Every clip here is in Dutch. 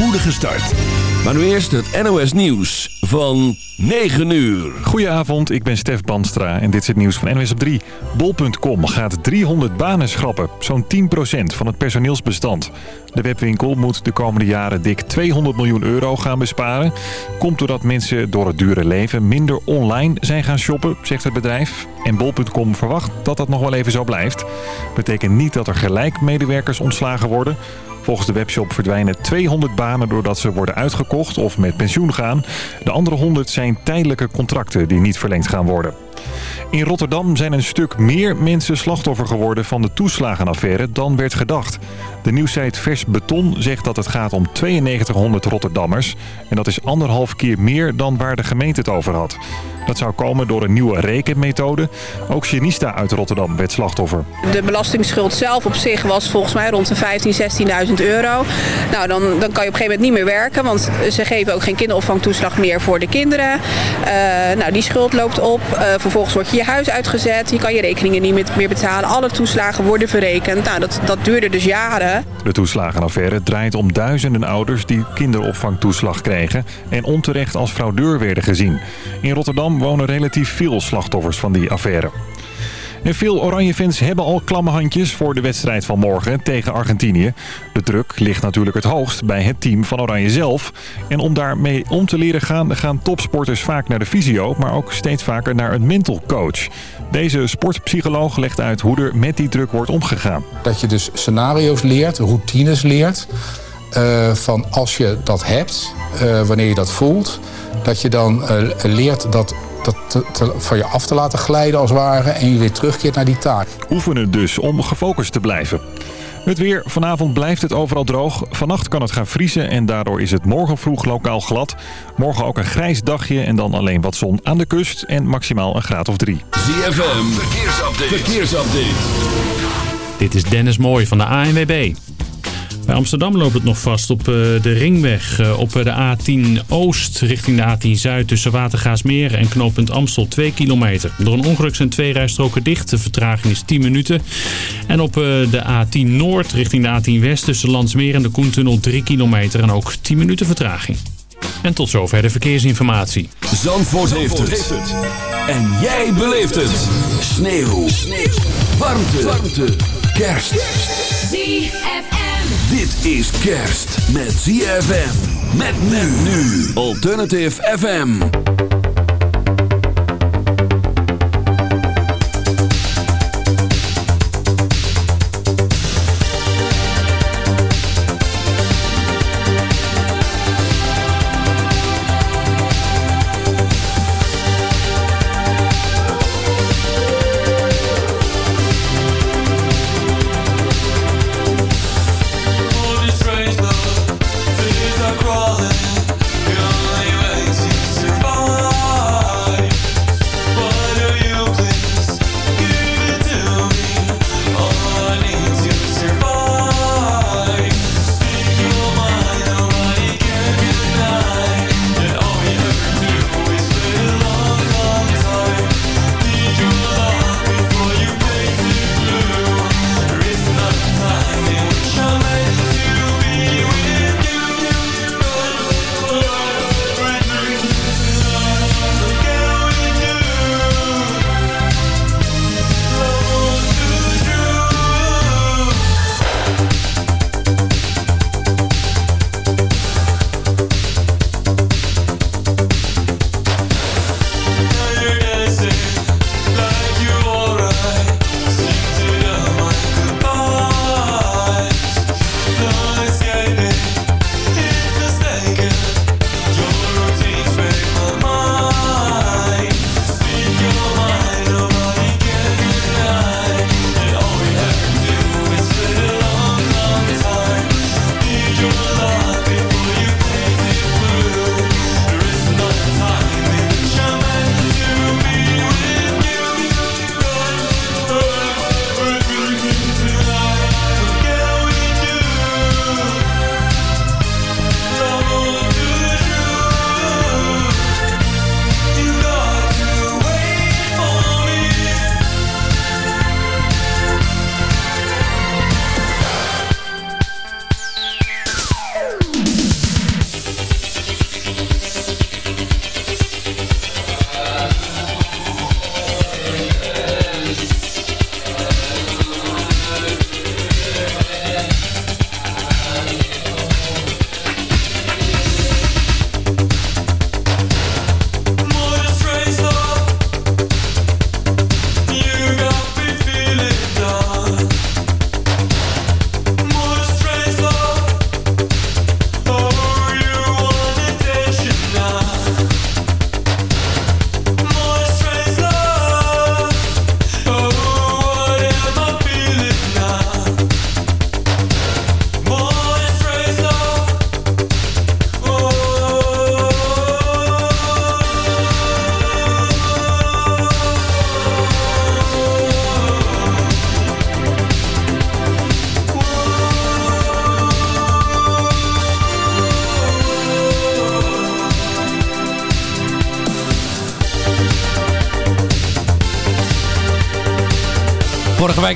spoedige start. Maar nu eerst het NOS Nieuws van 9 uur. Goedenavond, ik ben Stef Banstra en dit is het nieuws van NOS op 3. Bol.com gaat 300 banen schrappen, zo'n 10% van het personeelsbestand. De webwinkel moet de komende jaren dik 200 miljoen euro gaan besparen. Komt doordat mensen door het dure leven minder online zijn gaan shoppen, zegt het bedrijf. En Bol.com verwacht dat dat nog wel even zo blijft. Betekent niet dat er gelijk medewerkers ontslagen worden... Volgens de webshop verdwijnen 200 banen doordat ze worden uitgekocht of met pensioen gaan. De andere 100 zijn tijdelijke contracten die niet verlengd gaan worden. In Rotterdam zijn een stuk meer mensen slachtoffer geworden van de toeslagenaffaire dan werd gedacht. De nieuwsite Vers Beton zegt dat het gaat om 9200 Rotterdammers. En dat is anderhalf keer meer dan waar de gemeente het over had. Dat zou komen door een nieuwe rekenmethode. Ook Genista uit Rotterdam werd slachtoffer. De belastingsschuld zelf op zich was volgens mij rond de 15.000, 16.000 euro. Nou, dan, dan kan je op een gegeven moment niet meer werken, want ze geven ook geen kinderopvangtoeslag meer voor de kinderen. Uh, nou, die schuld loopt op. Uh, vervolgens wordt je je huis uitgezet. Je kan je rekeningen niet meer betalen. Alle toeslagen worden verrekend. Nou, dat, dat duurde dus jaren. De toeslagenaffaire draait om duizenden ouders die kinderopvangtoeslag kregen en onterecht als fraudeur werden gezien. In Rotterdam wonen relatief veel slachtoffers van die affaire. En veel Oranje-fans hebben al klamme handjes voor de wedstrijd van morgen tegen Argentinië. De druk ligt natuurlijk het hoogst bij het team van Oranje zelf. En om daarmee om te leren gaan, gaan topsporters vaak naar de fysio, maar ook steeds vaker naar een mental coach. Deze sportpsycholoog legt uit hoe er met die druk wordt omgegaan. Dat je dus scenario's leert, routines leert. Uh, van als je dat hebt, uh, wanneer je dat voelt, dat je dan uh, leert dat dat te, te, van je af te laten glijden als het ware en je weer terugkeert naar die taak. Oefenen dus om gefocust te blijven. Het weer. Vanavond blijft het overal droog. Vannacht kan het gaan vriezen en daardoor is het morgen vroeg lokaal glad. Morgen ook een grijs dagje en dan alleen wat zon aan de kust en maximaal een graad of drie. ZFM. Verkeersupdate. Verkeersupdate. Dit is Dennis Mooij van de ANWB. Bij Amsterdam loopt het nog vast op de ringweg. Op de A10 Oost richting de A10 Zuid tussen Watergaasmeer en knooppunt Amstel 2 kilometer. Door een ongeluk zijn twee rijstroken dicht. De vertraging is 10 minuten. En op de A10 Noord richting de A10 West tussen Landsmeer en de Koentunnel 3 kilometer en ook 10 minuten vertraging. En tot zover de verkeersinformatie. Zandvoort, heeft, het. En jij beleeft het. Sneeuw. Sneeuw. Warmte. Warmte. Kerst. ZFM. Dit is kerst met ZFM. Met nu. Alternative FM.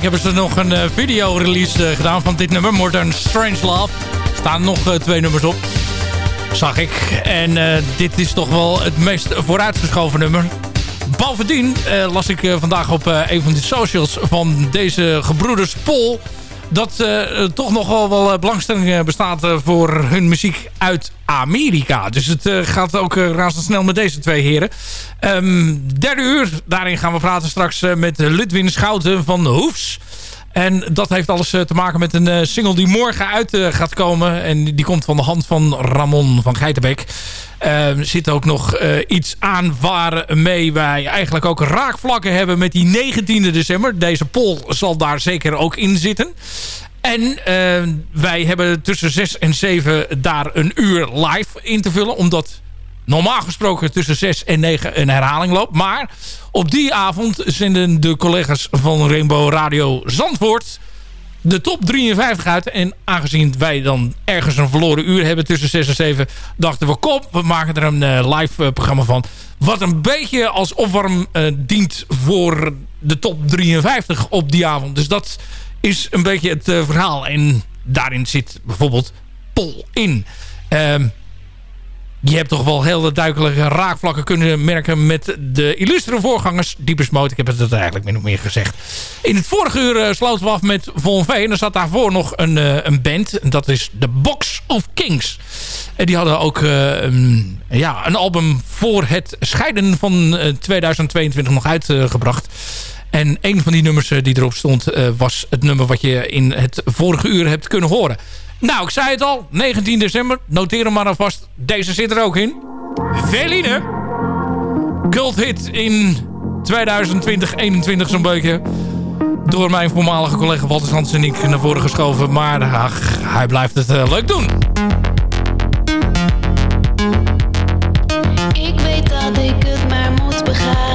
Week hebben ze nog een uh, video-release uh, gedaan van dit nummer, Modern Strange Love. Er staan nog uh, twee nummers op, zag ik. En dit is toch wel het meest vooruitgeschoven nummer. Bovendien las ik vandaag op een van de socials van deze gebroeders Pol dat uh, toch nog wel, wel eh, belangstelling eh, bestaat voor hun muziek uit Amerika. Dus het gaat ook razendsnel met deze twee heren. Um, derde uur, daarin gaan we praten straks met Ludwin Schouten van Hoefs. En dat heeft alles te maken met een single die morgen uit gaat komen. En die komt van de hand van Ramon van Geitenbeek. Uh, zit ook nog uh, iets aan waarmee wij eigenlijk ook raakvlakken hebben met die 19e december. Deze poll zal daar zeker ook in zitten. En uh, wij hebben tussen 6 en 7 daar een uur live in te vullen. Omdat normaal gesproken tussen 6 en 9 een herhaling loopt. Maar op die avond zenden de collega's van Rainbow Radio Zandvoort de top 53 uit. En aangezien wij dan ergens een verloren uur hebben tussen 6 en 7... dachten we, kom, we maken er een uh, live uh, programma van. Wat een beetje als opwarm uh, dient voor de top 53 op die avond. Dus dat is een beetje het verhaal. En daarin zit bijvoorbeeld Pol in. Ehm, je hebt toch wel heel duidelijke raakvlakken kunnen merken met de illustere voorgangers. Deepest Mode, ik heb het eigenlijk min of meer gezegd. In het vorige uur uh, sloten we af met Von V. En er zat daarvoor nog een, uh, een band. Dat is The Box of Kings. En die hadden ook een, ja, een album voor het scheiden van 2022 nog uitgebracht. En een van die nummers die erop stond was het nummer wat je in het vorige uur hebt kunnen horen. Nou, ik zei het al. 19 december. Noteer hem maar alvast. Deze zit er ook in. Veline. Cult hit in 2020-21 zo'n beetje. Door mijn voormalige collega Walter Sands en ik naar voren geschoven. Maar hij blijft het uh, leuk doen. Ik weet dat ik het maar moet begaan.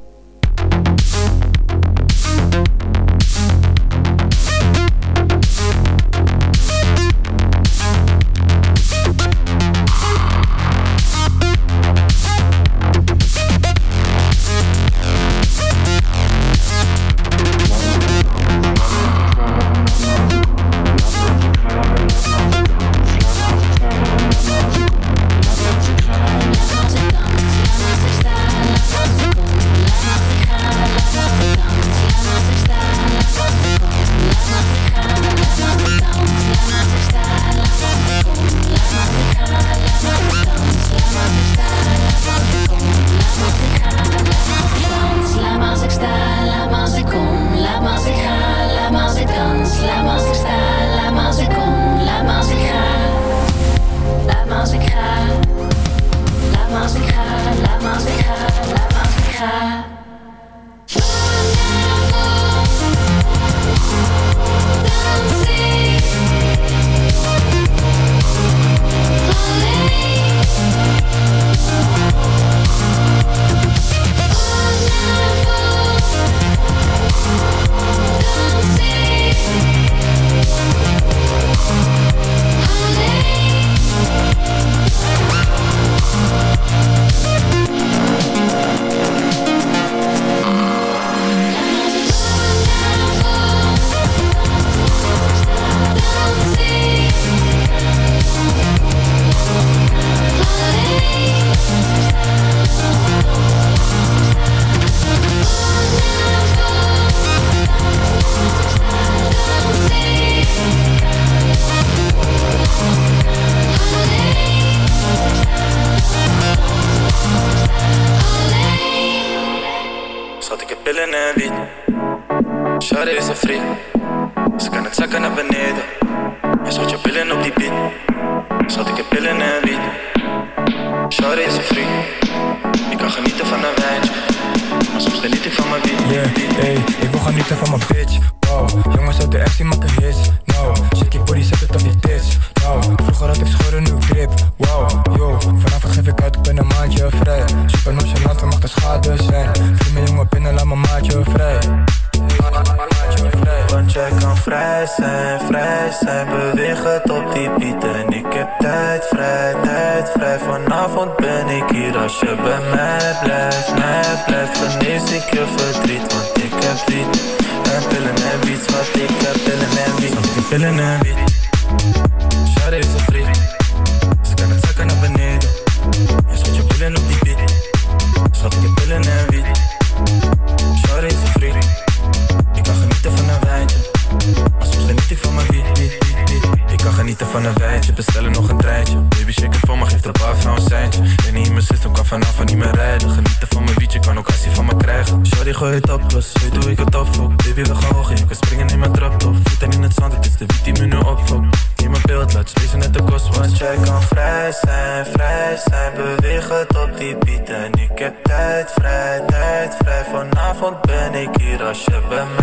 Van een wijntje Bestellen nog een treintje. Baby shake voor me, geef de bar van een seintje. En niet mijn system, kan vanaf niet meer rijden. Genieten van mijn wietje, kan ook actie van me krijgen. Shawty gooi het op, plus weet hoe ik het opvok. Baby we gaan hoog je kan springen in mijn trap top Voeten in het zand, het is de wiet die me nu opfokt in mijn beeld laat spacen net de kost Want jij kan vrij zijn, vrij zijn. Beweeg het op die beat ik heb tijd vrij, tijd vrij. Vanavond ben ik hier als je bij mij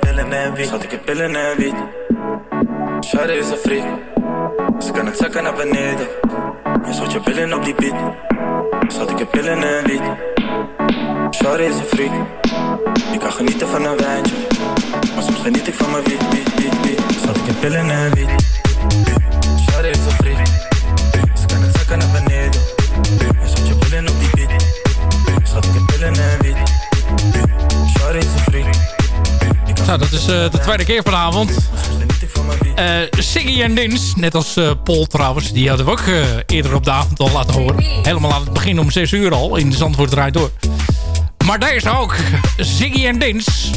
Heb pillen en wiet. Schat, ik heb pillen en wiet. Shawty is een freak. Ze kan het zakken naar beneden. Je schot je pillen op die beat. Schat, ik heb pillen en wiet. Shawty is een freak. Ik kan genieten van een wijntje. Maar soms geniet ik van mijn wiet, wiet, wiet, wiet. Schat ik heb pillen en wiet Nou, dat is uh, de tweede keer vanavond. Uh, Siggy en Dins, net als uh, Paul trouwens, die hadden we ook eerder op de avond al laten horen. Helemaal aan het begin om 6 uur al, in de Zandvoort draait door. Maar deze ook, Ziggy en Dins.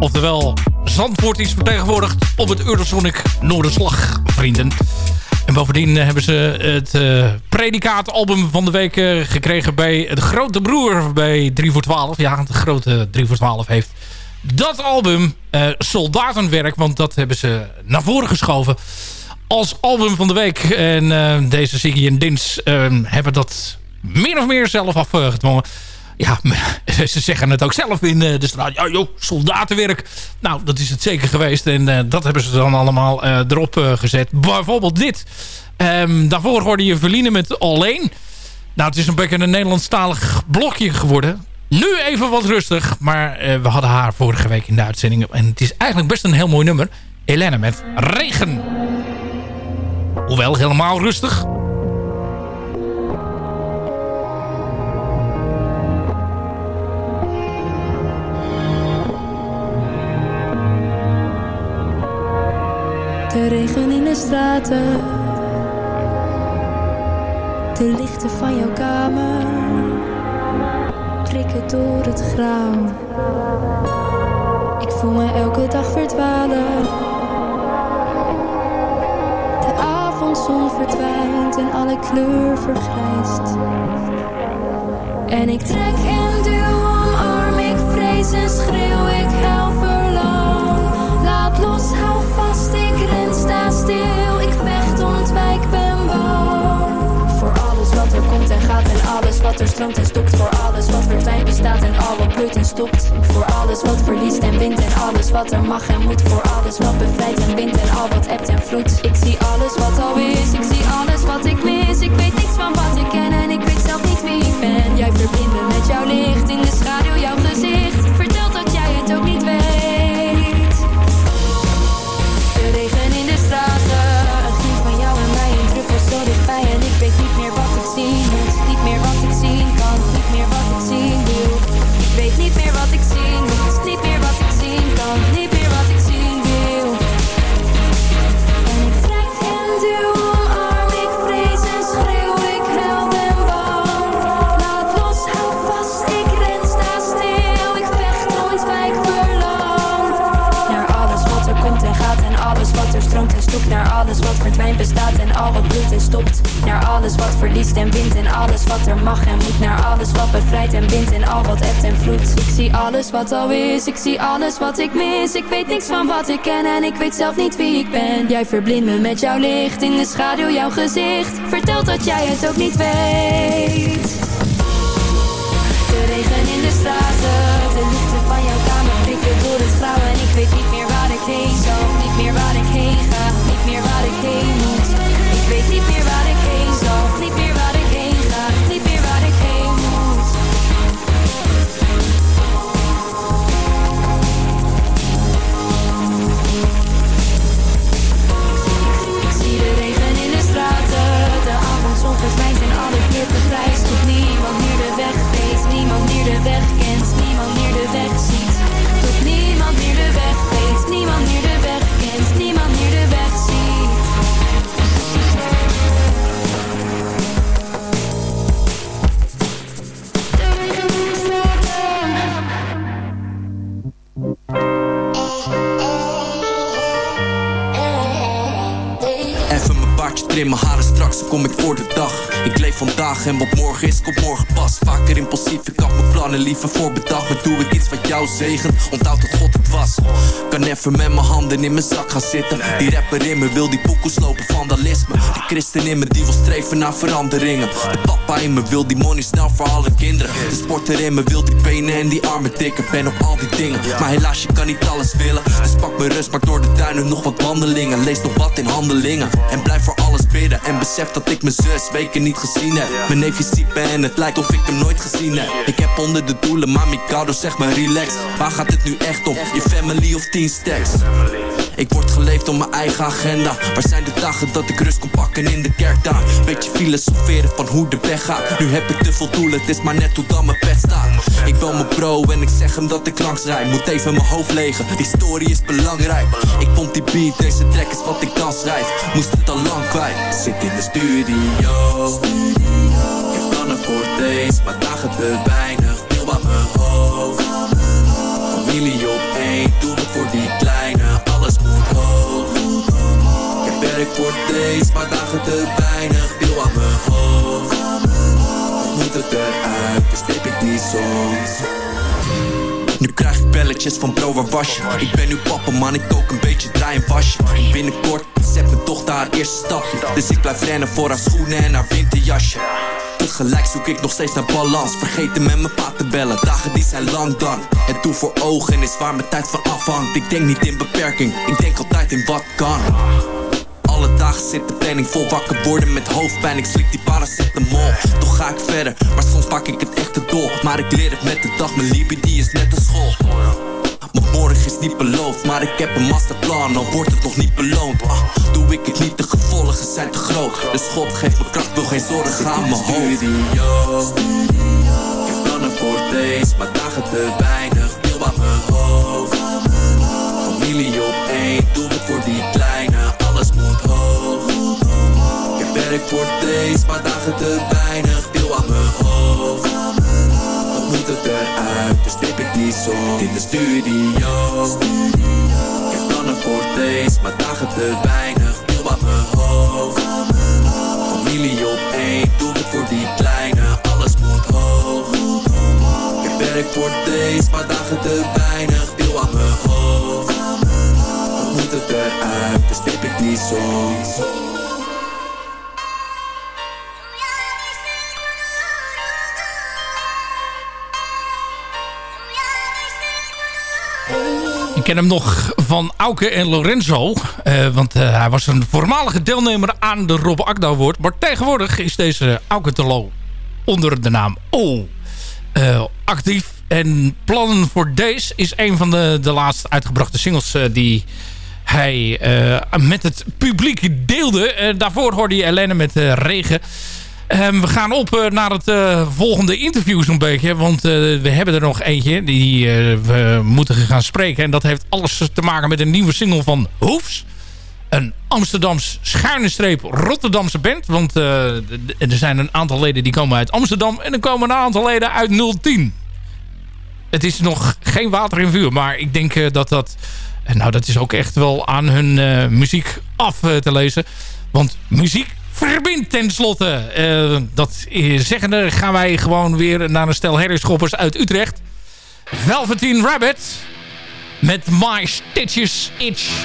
Oftewel, Zandvoort is vertegenwoordigd op het Eurosonic Noorderslag, vrienden. En bovendien hebben ze het uh, predikaatalbum van de week gekregen bij de grote broer bij 3 voor 12. Ja, de grote 3 voor 12 heeft dat album uh, Soldatenwerk, want dat hebben ze naar voren geschoven als album van de week. En deze Ziggy en Dins hebben dat min of meer zelf afgedwongen ja, ze zeggen het ook zelf in de straat. Ja joh, soldatenwerk. Nou, dat is het zeker geweest. En dat hebben ze dan allemaal erop gezet. Bijvoorbeeld dit. Um, daarvoor hoorde je Verline met Alleen. Nou, het is een beetje een Nederlandstalig blokje geworden. Nu even wat rustig. Maar we hadden haar vorige week in de uitzending. En het is eigenlijk best een heel mooi nummer. Helene met Regen. Hoewel helemaal rustig. De regen in de straten, de lichten van jouw kamer prikken door het grauw. Ik voel me elke dag verdwalen. De avondzon verdwijnt en alle kleur vergrijst. En ik trek en duw, omarm ik vrees en schreeuw, wat er stroomt en stopt. Voor alles wat verdwijnt, bestaat en al wat bloeit en stopt. Voor alles wat verliest en wint en alles wat er mag en moet. Voor alles wat bevrijdt en wint en al wat ebt en vloedt. Ik zie alles wat al is, ik zie alles wat ik mis. Ik weet niks van wat ik ken en ik weet zelf niet wie ik ben. Jij verbindt me met jouw licht in de schaduw, jouw gezicht. Vertel dat jij het ook niet weet. Verdwijnt bestaat en al wat bloedt en stopt. Naar alles wat verliest en wint en alles wat er mag en moet. Naar alles wat bevrijdt en bindt en al wat ebt en vloedt. Ik zie alles wat al is, ik zie alles wat ik mis. Ik weet niks van wat ik ken en ik weet zelf niet wie ik ben. Jij verblindt me met jouw licht, in de schaduw jouw gezicht. Vertelt dat jij het ook niet weet. Dan kom ik voor de dag. Ik leef vandaag en wat morgen is, komt morgen pas. Vaker impulsief, ik had mijn plannen liever voorbedacht. Maar doe ik iets wat jou zegent, onthoud dat God het was. Kan even met mijn handen in mijn zak gaan zitten. Die rapper in me wil die boekels lopen, vandalisme. De christen in me die wil streven naar veranderingen. De papa in me wil die money snel voor alle kinderen. De sporter in me wil die benen en die armen tikken. Ben op al die dingen, maar helaas je kan niet alles willen. Dus pak mijn rust, maak door de tuinen nog wat wandelingen. Lees nog wat in handelingen. En blijf voor alles bidden. En besef dat ik mijn zus weken niet gezien heb. Mijn neefje ziet me en het lijkt of ik hem nooit gezien heb. Ik heb onder de doelen, maar Mikado zeg maar relax. Waar gaat het nu echt om? Je family of 10 stacks? Ik word geleefd op mijn eigen agenda Waar zijn de dagen dat ik rust kon pakken in de kerk daar. Beetje filosoferen van hoe de weg gaat. Nu heb ik te veel doelen, het is maar net hoe dan mijn pet staat. Ik wil mijn bro en ik zeg hem dat ik langs rijd. Moet even mijn hoofd legen, die story is belangrijk. Ik vond die beat, deze track is wat ik dan schrijf. Moest het al lang kwijt. Zit in de studio. Ik heb plannen voor deze, maar dagen te weinig. Veel aan mijn hoofd. Familie op één, doe het voor die kleine Voor deze, maar dagen te weinig. Veel aan mijn hoofd. Moet het eruit, dus ik die songs nu krijg ik belletjes van bro, waar was je? Ik ben nu papa man, ik kook een beetje, draai en was je. Binnenkort zet mijn dochter haar eerste stapje. Dus ik blijf rennen voor haar schoenen en haar winterjasje. Tegelijk zoek ik nog steeds naar balans. Vergeten met mijn pa te bellen, dagen die zijn lang dan. Het doel voor ogen is waar mijn tijd van afhangt. Ik denk niet in beperking, ik denk altijd in wat kan alle dagen zit de planning vol wakker worden met hoofdpijn Ik slik die paracetamol, toch ga ik verder Maar soms pak ik het echte dol Maar ik leer het met de dag, mijn die is net een school want morgen is niet beloofd, maar ik heb een masterplan, al wordt het nog niet beloond. Ah, doe ik het niet, de gevolgen zijn te groot. Dus God geeft me kracht, wil geen zorgen aan mijn hoofd. Ik heb plannen voor deze, maar dagen te weinig, veel aan mijn hoofd. Familie op één, doe werk voor deze, maar dagen te weinig, veel aan mijn hoofd. Wat moet het eruit, dus tip ik die song in de studio. Ik heb plannen voor deze, maar dagen te weinig, veel aan mijn hoofd. Familie op één, doe het voor die kleine, alles moet hoog. Ik werk voor deze, maar dagen te weinig, veel aan mijn hoofd. Wat moet het eruit, dus tip ik die song. Ken hem nog van Auke en Lorenzo. eh, want eh, hij was een voormalige deelnemer aan de Rob Akda Award. Maar tegenwoordig is deze Auke Telo onder de naam O eh, actief. En Plannen voor Days is een van de, de laatst uitgebrachte singles die hij met het publiek deelde. Daarvoor hoorde je Helene met Regen. Ehm, we gaan op eh, naar het eh, volgende interview zo'n beetje. Want eh, we hebben er nog eentje die we moeten gaan spreken. En dat heeft alles te maken met een nieuwe single van Hoefs. Een Amsterdams schuine streep Rotterdamse band. Want er zijn een aantal leden die komen uit Amsterdam. En er komen een aantal leden uit 010. Het is nog geen water in vuur. Maar ik denk dat dat nou, dat is ook echt wel aan hun muziek af te lezen. Want muziek verbindt tenslotte. Uh, dat zeggende gaan wij gewoon weer naar een stel herrieschoppers uit Utrecht. Velveteen Rabbit met My Stitches Itch.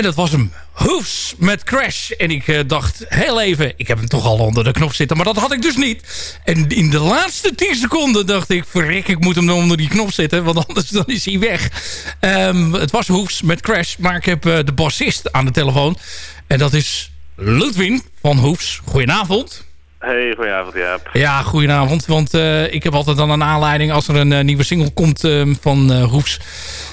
En dat was hem. Hoefs met Crash. En ik eh, dacht heel even, ik heb hem toch al onder de knop zitten. Maar dat had ik dus niet. En in de laatste 10 seconden dacht ik, verrek, ik moet hem dan onder die knop zetten. Want anders dan is hij weg. Ehm, het was Hoefs met Crash. Maar ik heb eh, de bassist aan de telefoon. En dat is Ludwin van Hoefs. Goedenavond. Hey, goedenavond Jaap. Ja, goedenavond. Want eh, ik heb altijd dan een aanleiding als er een nieuwe single komt eh, van Hoefs.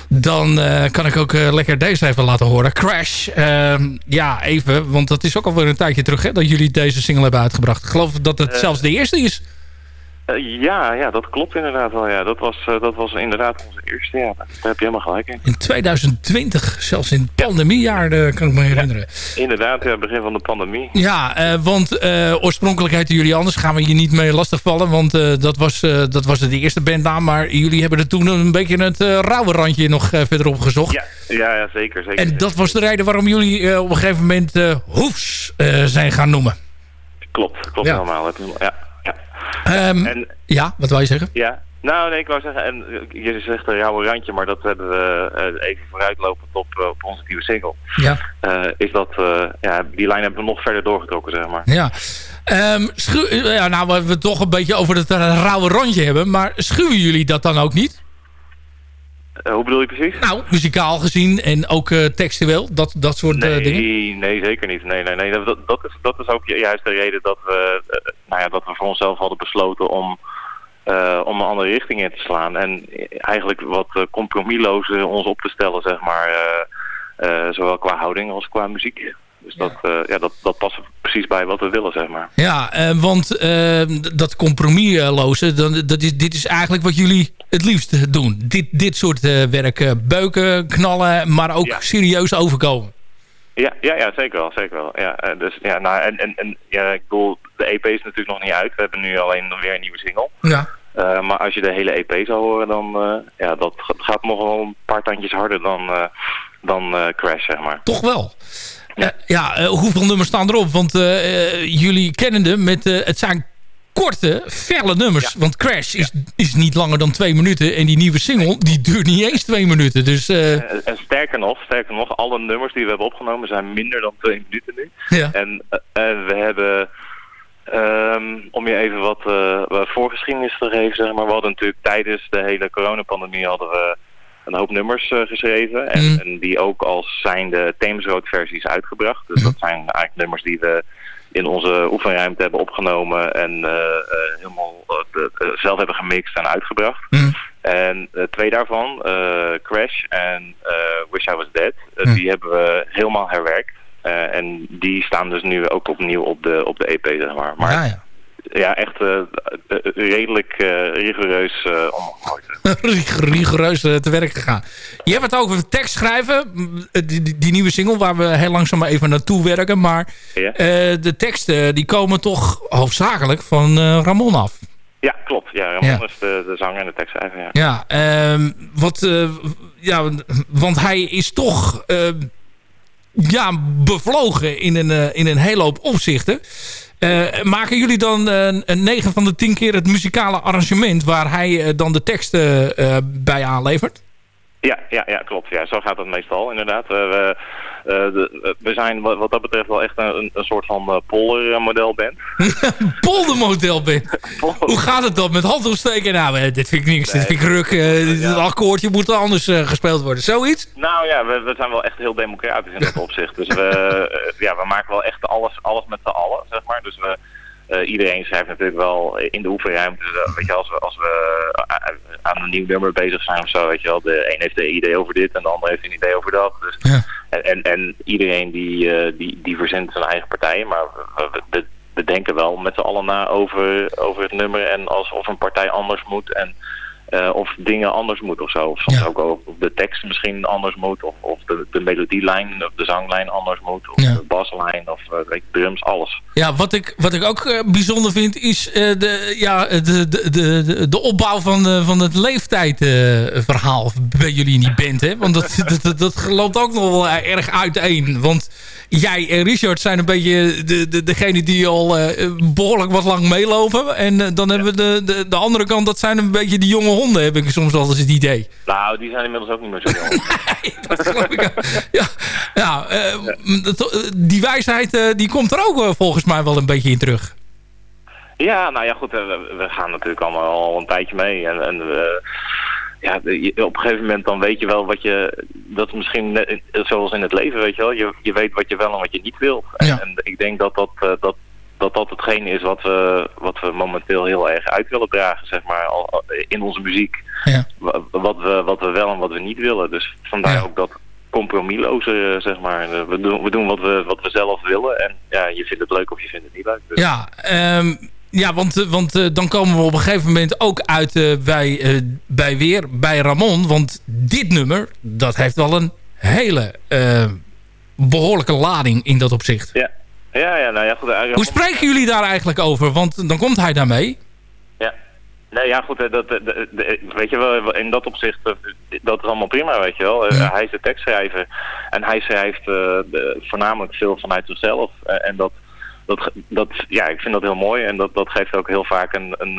Dan kan ik ook lekker deze even laten horen. Crash. Ehm, ja, even. Want dat is ook alweer een tijdje terug hè, dat jullie deze single hebben uitgebracht. Ik geloof dat het zelfs de eerste is. Uh, ja, ja, dat klopt inderdaad wel. Ja. Dat, was, uh, dat was inderdaad onze eerste. Ja. Daar heb je helemaal gelijk in. In 2020, zelfs in het pandemiejaar, uh, kan ik me herinneren. Ja, inderdaad, ja, begin van de pandemie. Ja, want oorspronkelijk heten jullie anders. Gaan we je niet mee lastigvallen, want dat, was, dat was de eerste bandnaam. Maar jullie hebben er toen een beetje het rauwe randje nog verderop gezocht. Ja, ja, ja zeker, zeker. En dat was de reden waarom jullie op een gegeven moment Hoefs zijn gaan noemen. Klopt, klopt helemaal. Ja. Um, en, ja, wat wil je zeggen? Ja, nou nee, ik wou zeggen, en je zegt een rauwe randje, maar dat hebben we uh, even vooruitlopend op, uh, op onze nieuwe single. Ja. Uh, is dat, ja, die lijn hebben we nog verder doorgetrokken, zeg maar. Ja. Um, ja, nou, we het toch een beetje over het rauwe randje hebben, maar schuwen jullie dat dan ook niet? Hoe bedoel je precies? Nou, muzikaal gezien en ook textueel, dat, dat soort nee, dingen? Nee, zeker niet. Nee, nee, nee. Dat, dat, is, dat is ook juist de reden dat we, nou ja, dat we voor onszelf hadden besloten om, uh, om een andere richting in te slaan. En eigenlijk wat uh, compromisloos ons op te stellen, zeg maar. Uh, zowel qua houding als qua muziek. Dus ja. Dat, ja, dat, dat past precies bij wat we willen, zeg maar. Ja, want dat compromisloze, dan, dat is, dit is eigenlijk wat jullie het liefst doen. Dit, dit soort werk, beuken, knallen, maar ook ja. serieus overkomen. Ja, ja, ja, zeker wel, zeker wel. Ja, dus, ja, nou, en, en, en ja, ik bedoel, de EP is natuurlijk nog niet uit. We hebben nu alleen weer een nieuwe single. Ja. Uh, maar als je de hele EP zou horen, dan uh, ja, dat gaat nog wel een paar tandjes harder dan, uh, dan Crash, zeg maar. Toch wel. Ja, ja hoeveel nummers staan erop? Want jullie kennende met het zijn korte, felle nummers. Ja. Want Crash is, ja. is niet langer dan twee minuten. En die nieuwe single, die duurt niet eens twee minuten. Dus, uh... en, en, sterker nog, sterker nog, alle nummers die we hebben opgenomen zijn minder dan twee minuten nu. Ja. En, en we hebben, um, om je even wat uh, voorgeschiedenis te geven, zeg maar. We hadden natuurlijk tijdens de hele coronapandemie hadden we een hoop nummers geschreven. En, mm. en, die ook als zijnde Thames Road versies uitgebracht. Dus mm. dat zijn eigenlijk nummers die we in onze oefenruimte hebben opgenomen en uh, uh, helemaal uh, zelf hebben gemixt en uitgebracht. Mm. En twee daarvan, Crash en Wish I Was Dead, mm. die hebben we helemaal herwerkt. en die staan dus nu ook opnieuw op de, op de EP, zeg maar. maar ja, ja ja, echt uh, redelijk uh, rigoureus uh, omgegooid. rigoureus te werk gegaan. Je hebt het over tekst schrijven. Die, die, die, nieuwe single waar we heel langzaam maar even naartoe werken. Maar ja. de teksten die komen toch hoofdzakelijk van Ramon af. Ja, klopt. Ja, Ramon ja. is de, de zanger en de tekstschrijver. Ja, ja um, wat, ja want hij is toch ja, bevlogen in een, in een hele hoop opzichten. Uh, maken jullie dan uh, een 9 van de 10 keer het muzikale arrangement... waar hij uh, dan de teksten bij aanlevert? Ja, ja, ja, klopt. Ja, zo gaat het meestal inderdaad. we, de, we zijn wat, wat, dat betreft wel echt een, een soort van poldermodelband. poldermodelband? Hoe gaat het dan met handopsteken? Nou, dit vind ik niks. Nee, dit vind ik ruk. dit ja. akkoordje moet anders gespeeld worden. Zoiets? Nou ja, we, we, zijn wel echt heel democratisch in dat opzicht. Dus we, ja, we maken wel echt alles, alles met z'n allen, zeg maar. Dus we... Uh, iedereen schrijft natuurlijk wel in de oefenruimte. Weet je, als we, als we aan een nieuw nummer bezig zijn of zo, weet je wel. De een heeft een idee over dit en de ander heeft een idee over dat. Dus, ja. en, en, en, iedereen die, uh, die, die verzendt zijn eigen partijen. Maar we, we, we denken wel met z'n allen na over, over het nummer en alsof een partij anders moet. En uh, of dingen anders moet of zo. Of soms ja. ook of de tekst misschien anders moet. Of, of de, de melodielijn of de zanglijn anders moet. Of ja. de baslijn of uh, weet, drums, alles. Ja, wat ik, wat ik ook uh, bijzonder vind is de, ja, de, de, de, de opbouw van, van het leeftijdverhaal bij jullie in die band. Hè? Want dat, dat, dat, dat loopt ook nog wel erg uiteen. Want jij en Richard zijn een beetje de, de, degene die al behoorlijk wat lang meelopen. En dan hebben we de, de, de andere kant, dat zijn een beetje die jonge honden, heb ik soms eens het idee. Nou, die zijn inmiddels ook niet meer zo jong. dat geloof ik ook. Ja, ja, eh, dat- die wijsheid eh, die komt er ook eh, volgens mij wel een beetje in terug. Ja, nou ja, goed, eh, we, we gaan natuurlijk allemaal al een tijdje mee. En, en ja, op een gegeven moment dan weet je wel wat je... Dat is misschien net, zoals in het leven, weet je wel. Je, je weet wat je wel en wat je niet wilt. En, en ik denk dat dat, eh, dat, dat dat hetgeen is wat we, wat we momenteel heel erg uit willen dragen, zeg maar, in onze muziek. Wa- Wat, we, wat we wel en wat we niet willen. Dus vandaar ook dat compromisloze, eh, zeg maar. Eh, We doen, we doen wat, we, wat we zelf willen. En ja, je vindt het leuk of je vindt het niet leuk. Dus- Ja, ehm, ja want, eh, want dan komen we op een gegeven moment ook uit bij, bij weer bij Ramon. Want dit nummer, dat heeft wel een hele eh, behoorlijke lading in dat opzicht. Ja, ja, ja nou ja, goed. Hoe spreken jullie daar eigenlijk over? Want dan komt hij daarmee. Ja. Nee, ja, goed. eh, Dat, eh, weet je wel, in dat opzicht, eh, dat is allemaal prima, weet je wel. Hij is de tekstschrijver en hij schrijft de- voornamelijk veel vanuit zichzelf. En dat, dat, dat, ja, ik vind dat heel mooi en dat, dat geeft ook heel vaak een, een,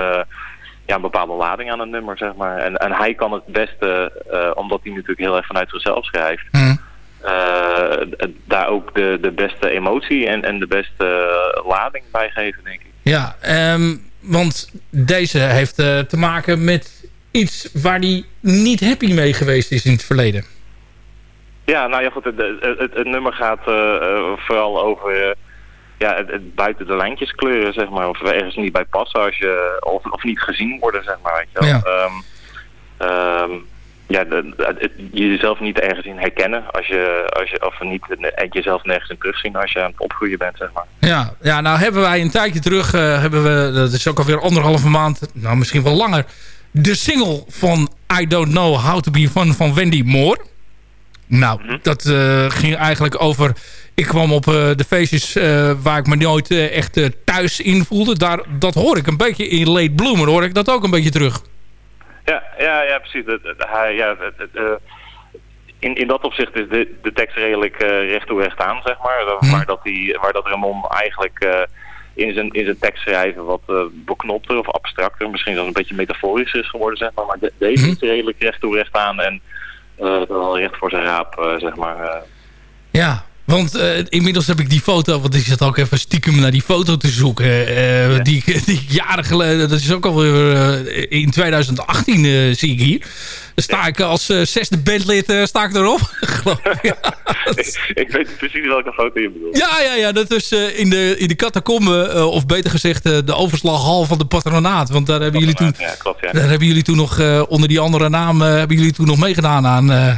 ja, een bepaalde lading aan een nummer, zeg maar. En, en hij kan het beste, omdat hij natuurlijk heel erg vanuit zichzelf schrijft, d- daar ook de, de beste emotie en, en de beste eh, lading bij geven, denk ik. Ja, ehm, want deze heeft eh, te maken met iets waar hij niet happy mee geweest is in het verleden. Ja, nou ja goed, het, het, het- het nummer gaat eh, eh, vooral over eh, ja, het, het buiten de lijntjes kleuren, zeg maar. Of we ergens niet bij passen als je, of, of niet gezien worden, zeg maar, weet je wel. Ja. Ehm, ehm, ja, jezelf niet ergens in herkennen als je, als je of niet jezelf nergens in terugzien als je aan het opgroeien bent, zeg maar. Ja, ja, nou hebben wij een tijdje terug, eh, hebben we, dat is ook alweer anderhalve maand, nou misschien wel langer, de single van I Don't Know How To Be Fun van Wendy Moore. Nou, dat eh, ging eigenlijk over, ik kwam op eh, de feestjes waar ik me nooit echt thuis in voelde. Daar, dat hoor ik een beetje in Late Bloomer, hoor ik dat ook een beetje terug. Ja, ja, ja precies. Hij, ja, eh, in, in dat opzicht is de, de tekst redelijk eh, recht toe recht aan, zeg maar. Mhm. Waar, dat die, waar dat Ramon eigenlijk eh, in, zijn, in zijn tekst schrijven wat eh, beknopter of abstracter, misschien zelfs een beetje metaforisch is geworden, zeg maar. Maar de- deze Mhm. is redelijk recht toe recht aan en eh, wel recht voor zijn raap, eh, zeg maar. eh. Ja, want eh, inmiddels heb ik die foto, want ik zat ook even stiekem naar die foto te zoeken. eh, die, ik- die jaren geleden, dat is ook alweer eh, in 2018 eh, zie ik hier. Sta ik als zesde bandlid sta ik erop. geloof ik. Ja. ik, ik weet precies welke foto je bedoelt. Ja, ja, ja, dat is in de, in de catacombe, of beter gezegd de overslaghal van de patronaat. Want daar hebben jullie toen, Ja, klopt, ja. daar hebben jullie toen nog, onder die andere naam, hebben jullie toen nog meegedaan aan... eh,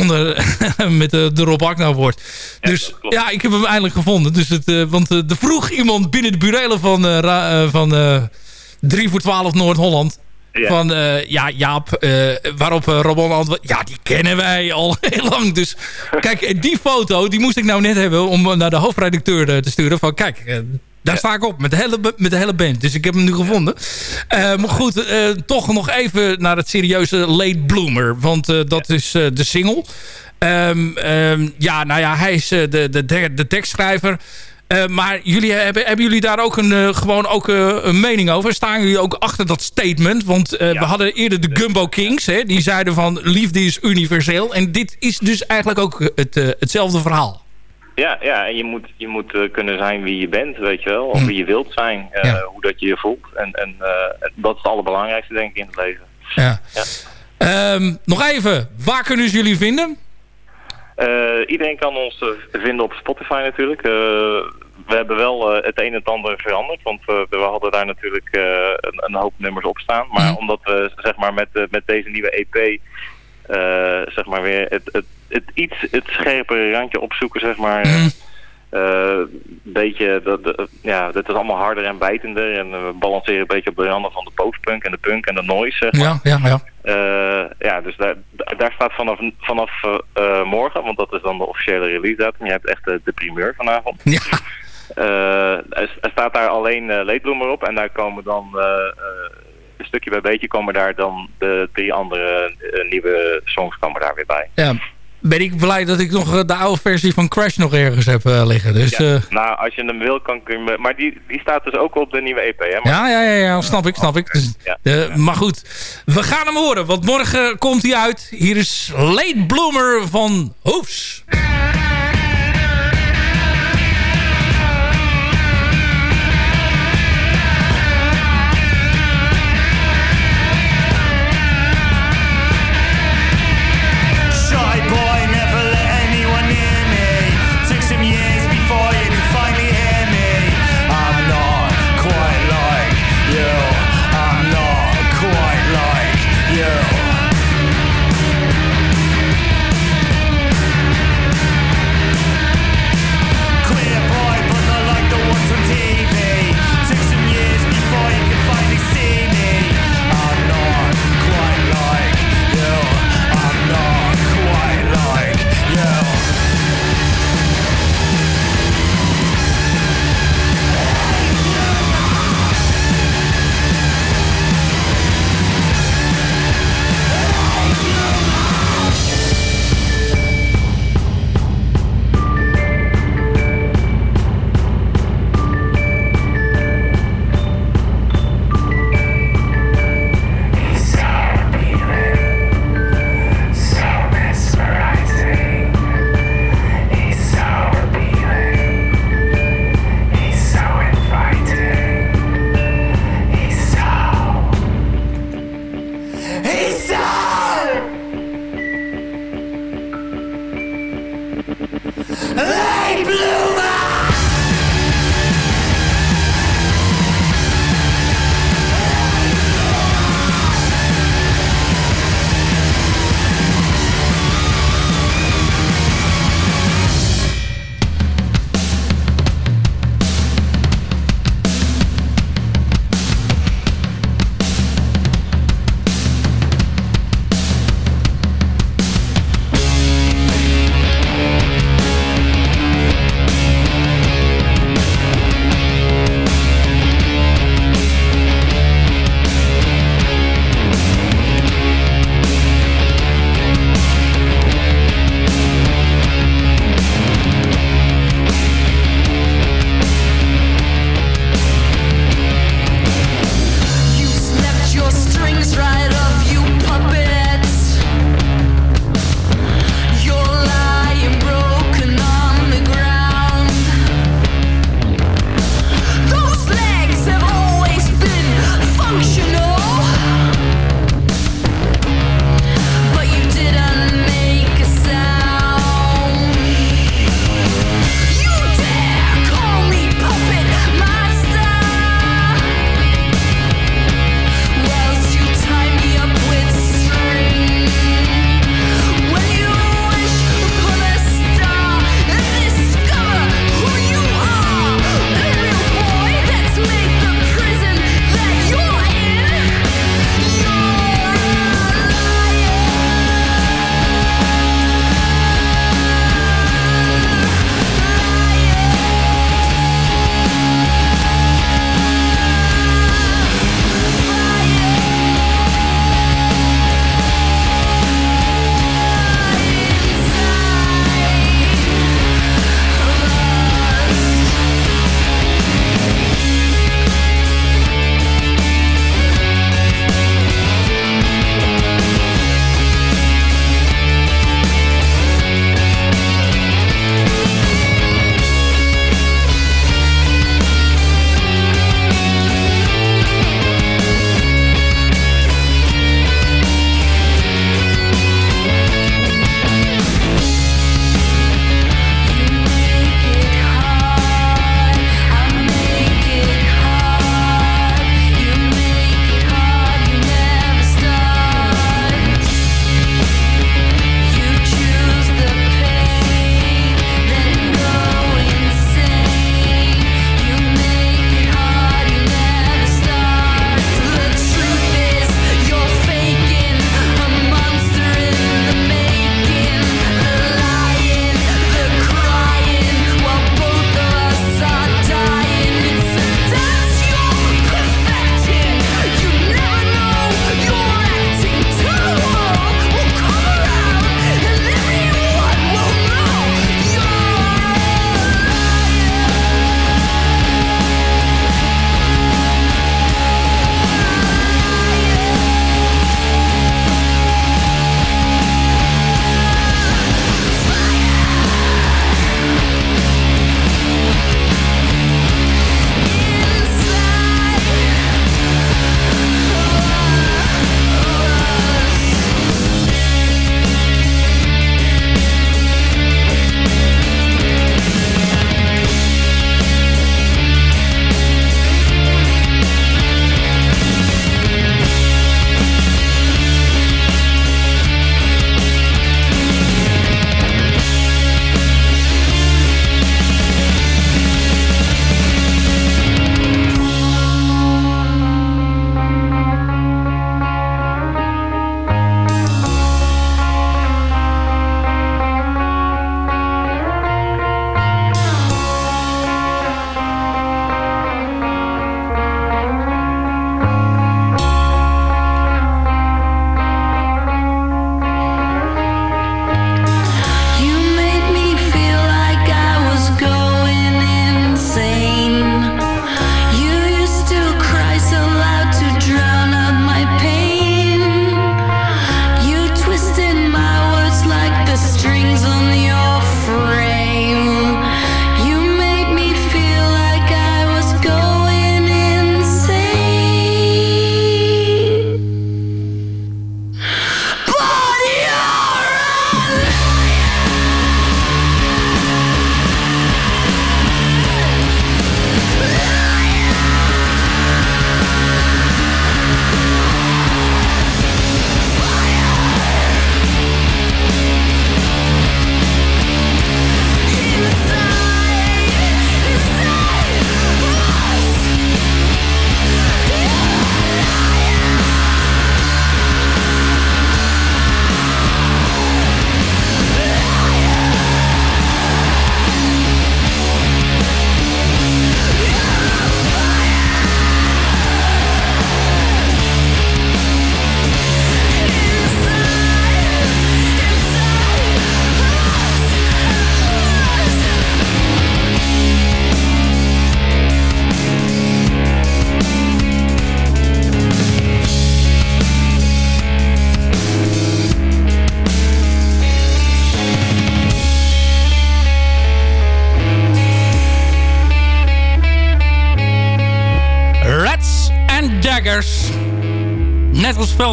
Onder, met de, de Rob Agna woord. Dus ja, ik heb hem eindelijk gevonden. Dus het, eh, want eh, er vroeg iemand binnen de burelen van, eh, ra- van eh 3 voor 12 Noord-Holland. Ja. Van, ja, Jaap, waarop eh, Ramon antwoordt... Ja, die kennen wij al heel lang. Dus kijk, die foto, die moest ik nou net hebben... om naar de hoofdredacteur te sturen. Van, kijk, daar sta ik op met de, hele, met de hele band. Dus ik heb hem nu gevonden. Eh, maar goed, eh, toch nog even naar het serieuze Late Bloomer. Want eh, dat is de single. Ehm, ehm, ja, nou ja, hij is de, de, de, tekstschrijver. Maar jullie hebben, hebben jullie daar ook een, gewoon ook een mening over? Staan jullie ook achter dat statement? Want we hadden eerder de Gumbo Kings. Hè, die zeiden van liefde is universeel. En dit is dus eigenlijk ook het, hetzelfde verhaal. Ja, ja, en je moet, je moet eh, kunnen zijn wie je bent, weet je wel. Of Hm. wie je wilt zijn. eh, Hoe dat je je voelt. En, en eh, dat is het allerbelangrijkste, denk ik, in het leven. Ja. Ja. Ehm, nog even, waar kunnen ze jullie vinden? Iedereen kan ons vinden op Spotify natuurlijk. We hebben wel het een en het ander veranderd. Want we hadden daar natuurlijk een, een hoop nummers op staan. Maar omdat we zeg maar, met, met deze nieuwe EP zeg maar weer het, het, het iets het scherpere randje opzoeken, zeg maar. Eh, beetje, dat, dat- ja, dat is allemaal harder en bijtender. En we balanceren een beetje op de randen van de postpunk en de punk en de noise, zeg maar. Ja, ja, ja. Eh, ja, dus daar, daar staat vanaf, vanaf eh, morgen, want dat is dan de officiële release datum. Je hebt echt de, de primeur vanavond. Ja. Er, er staat daar alleen Leedbloemer op en daar komen dan een stukje bij beetje komen daar dan de drie andere nieuwe songs komen daar weer bij. Ja. Ben ik blij dat ik nog de oude versie van Crash nog ergens heb liggen. Dus, ja, nou, als je hem wil, kan kun je... Maar die, die staat dus ook op de nieuwe EP, hè? Maar... Ja, ja, ja, ja, snap ik, snap ik. Dus, ja. maar goed, we gaan hem horen, want morgen komt hij uit. Hier is Late Bloomer van Hoefs.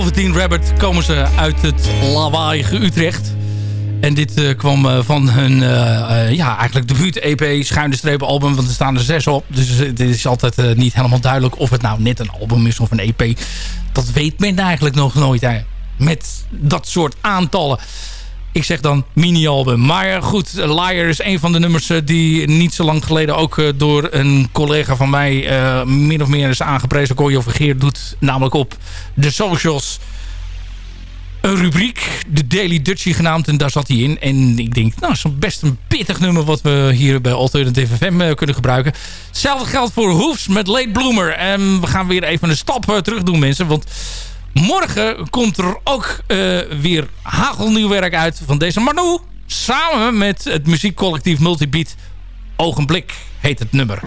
Velveteen Rabbit komen ze uit het lawaaiige Utrecht. En dit uh, kwam uh, van hun uh, ja, eigenlijk debuut-EP, schuine strepen album. Want er staan er zes op. Dus het is altijd niet helemaal duidelijk of het nou net een album is of een EP. Dat weet men eigenlijk nog nooit met dat soort aantallen. Ik zeg dan mini-album. Maar goed, Liar is een van de nummers die niet zo lang geleden ook door een collega van mij min of meer is aangeprezen. Corjo Vergeer doet namelijk op de socials een rubriek, de Daily Dutchie genaamd. En daar zat hij in. En ik denk, nou, is best een pittig nummer wat we hier bij Alternative FM kunnen gebruiken. Hetzelfde geldt voor Hoefs met Late Bloomer. En we gaan weer even een stap terug doen, mensen. Want morgen komt er ook uh, weer hagelnieuw werk uit van deze Manu. Samen met het muziekcollectief Multibeat. Ogenblik heet het nummer.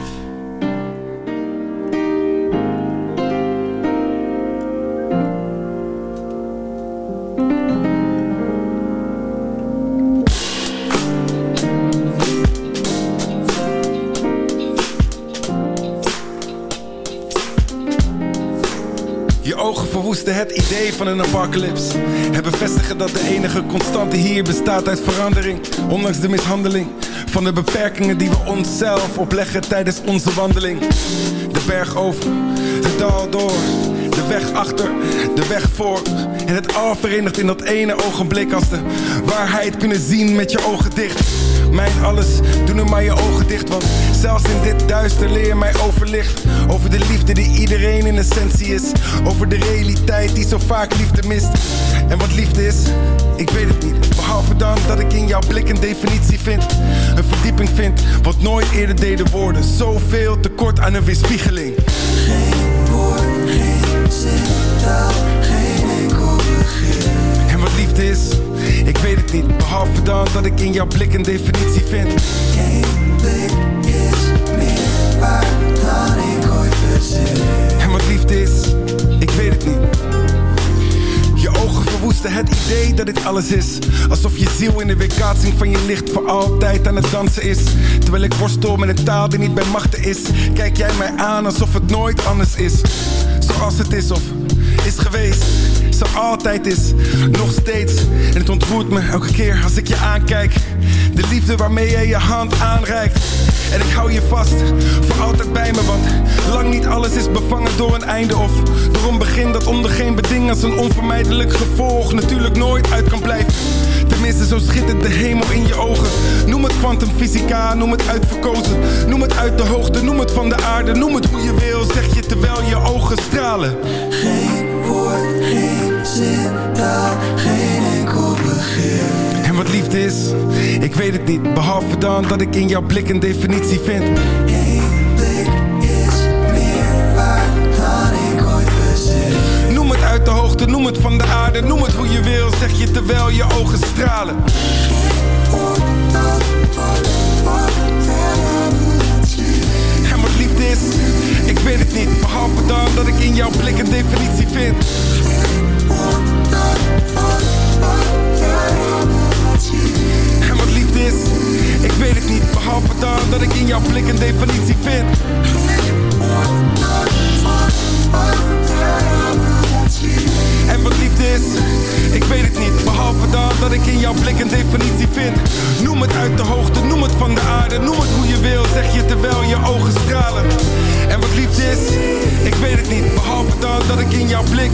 Het idee van een apocalypse. Het bevestigen dat de enige constante hier bestaat uit verandering. Ondanks de mishandeling van de beperkingen die we onszelf opleggen tijdens onze wandeling. De berg over, het dal door, weg achter, de weg voor. En het al verenigd in dat ene ogenblik als de waarheid kunnen zien met je ogen dicht. Mijn alles, doe nu maar je ogen dicht Want zelfs in dit duister leer mij overlicht. Over de liefde die iedereen in essentie is. Over de realiteit die zo vaak liefde mist. En wat liefde is, ik weet het niet. Behalve dan dat ik in jouw blik een definitie vind. Een verdieping vind, wat nooit eerder deden woorden. Zoveel tekort aan een weerspiegeling. Geen geen enkel En wat liefde is ik weet het niet, behalve dan dat ik in jouw blik een definitie vind. Geen blik is meer waard dan ik ooit bezit. En wat liefde is, ik weet het niet. Je ogen verwoesten het idee dat dit alles is. Alsof je ziel in de weerkaatsing van je licht voor altijd aan het dansen is. Terwijl ik worstel met een taal die niet bij machten is. Kijk jij mij aan alsof het nooit anders is. Zoals het is of is geweest zo altijd is, nog steeds. En het ontroert me elke keer als ik je aankijk. De liefde waarmee je je hand aanreikt. En ik hou je vast, voor altijd bij me, want lang niet alles is bevangen door een einde of door een begin dat onder geen beding als een onvermijdelijk gevolg natuurlijk nooit uit kan blijven. Tenminste, zo schittert de hemel in je ogen. Noem het kwantumfysica, noem het uitverkozen. Noem het uit de hoogte, noem het van de aarde. Noem het hoe je wil, zeg je terwijl je ogen stralen. Geen geen enkel. En wat liefde is, ik weet het niet. Behalve dan dat ik in jouw blik een definitie vind. Eén blik is meer waard dan ik ooit bezit. Noem het uit de hoogte, noem het van de aarde. Noem het hoe je wil, zeg je terwijl je ogen stralen. En wat liefde is, ik weet het niet. Behalve dan dat ik in jouw blik een definitie vind. En wat liefde is, ik weet het niet. Behalve dan dat ik in jouw blik een definitie vind. En wat liefde is, ik weet het niet. Behalve dan dat ik in jouw blik een definitie vind. Noem het uit de hoogte, noem het van de aarde. Noem het hoe je wil, zeg je terwijl je ogen stralen. En wat liefde is, ik weet het niet. Behalve dan dat ik in jouw blik...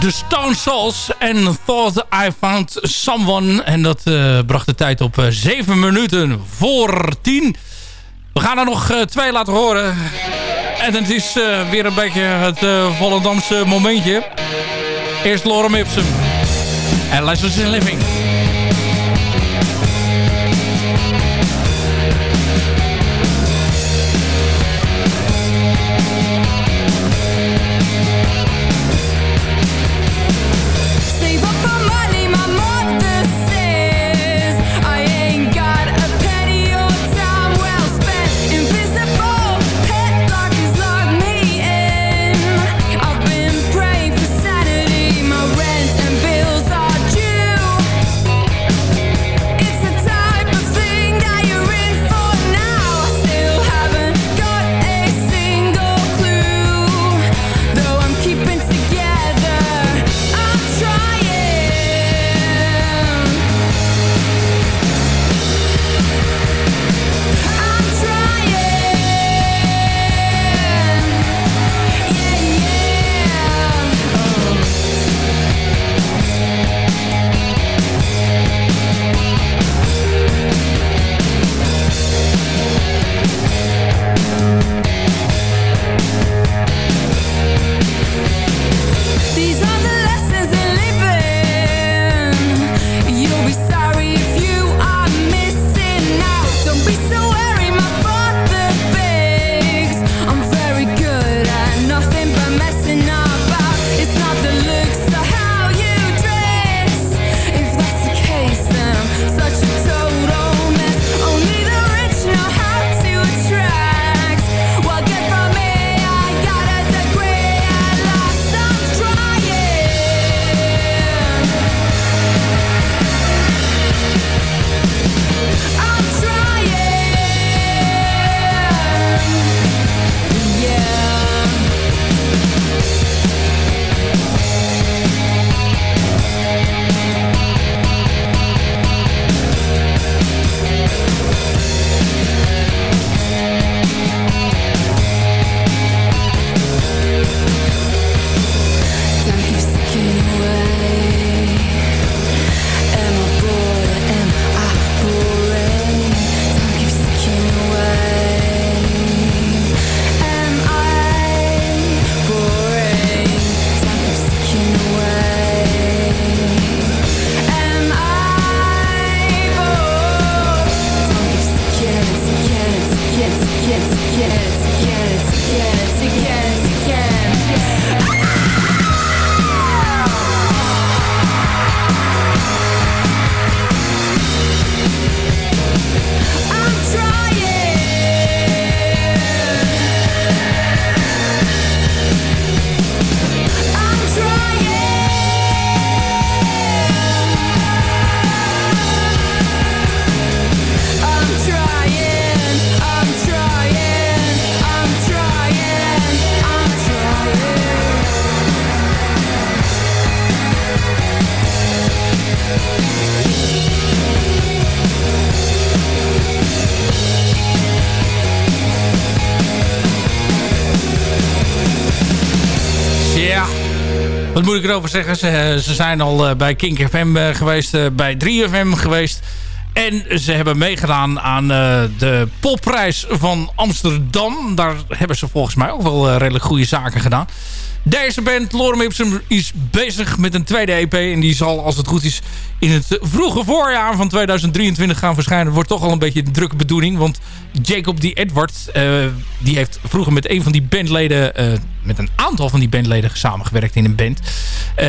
de Stone Souls en Thought I Found Someone. En dat eh, bracht de tijd op eh, uh, 7 minuten voor 10. We gaan er nog uh, twee laten horen. En het is weer een beetje het Volendamse momentje. Eerst Lorem Ipsum. En Lessons in Living. Zeggen? Ze, ze zijn al bij Kink FM geweest, bij 3FM geweest. En ze hebben meegedaan aan de popprijs van Amsterdam. Daar hebben ze volgens mij ook wel redelijk goede zaken gedaan. Deze band, Lorem Ipsum, is bezig met een tweede EP. En die zal, als het goed is, in het vroege voorjaar van 2023 gaan verschijnen. Wordt toch al een beetje een drukke bedoeling. Want Jacob D. Edward, uh, die heeft vroeger met een van die bandleden... Uh, met een aantal van die bandleden samengewerkt in een band. Uh,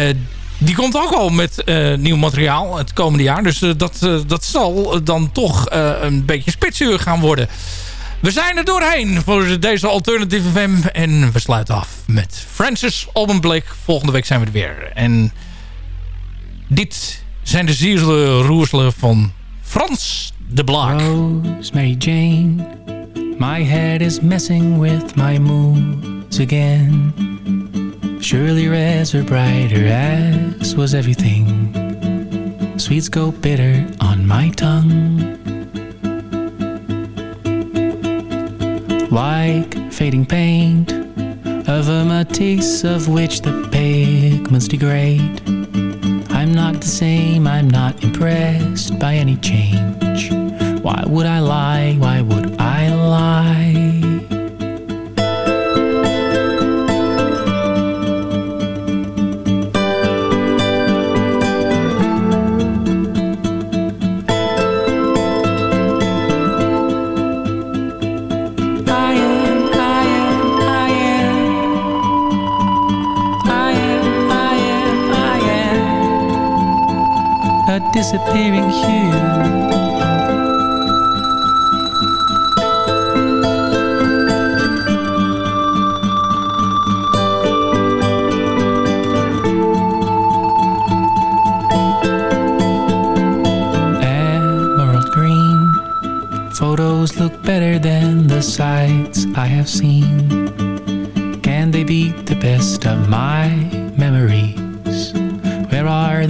die komt ook al met nieuw materiaal het komende jaar. Dus dat, dat zal dan toch een beetje spitsuur gaan worden. We zijn er doorheen voor deze Alternative FM. En we sluiten af met Francis Alban Volgende week zijn we er weer. En dit zijn de zierselen van Frans de Blaak. Rosemary Jane, my head is messing with my moods again. Surely reds are brighter as was everything. Sweets go bitter on my tongue. Like fading paint of a Matisse of which the pigments degrade. I'm not the same, I'm not impressed by any change. Why would I lie? Why would I lie? Disappearing hue Emerald green. Photos look better than the sights I have seen. Can they beat the best of my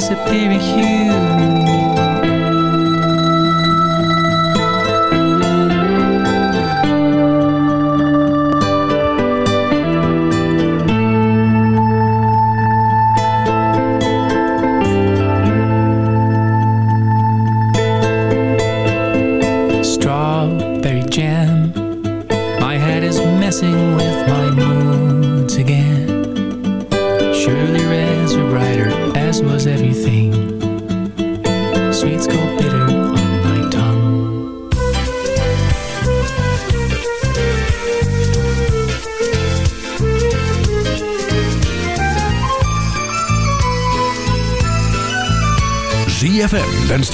disappearing hue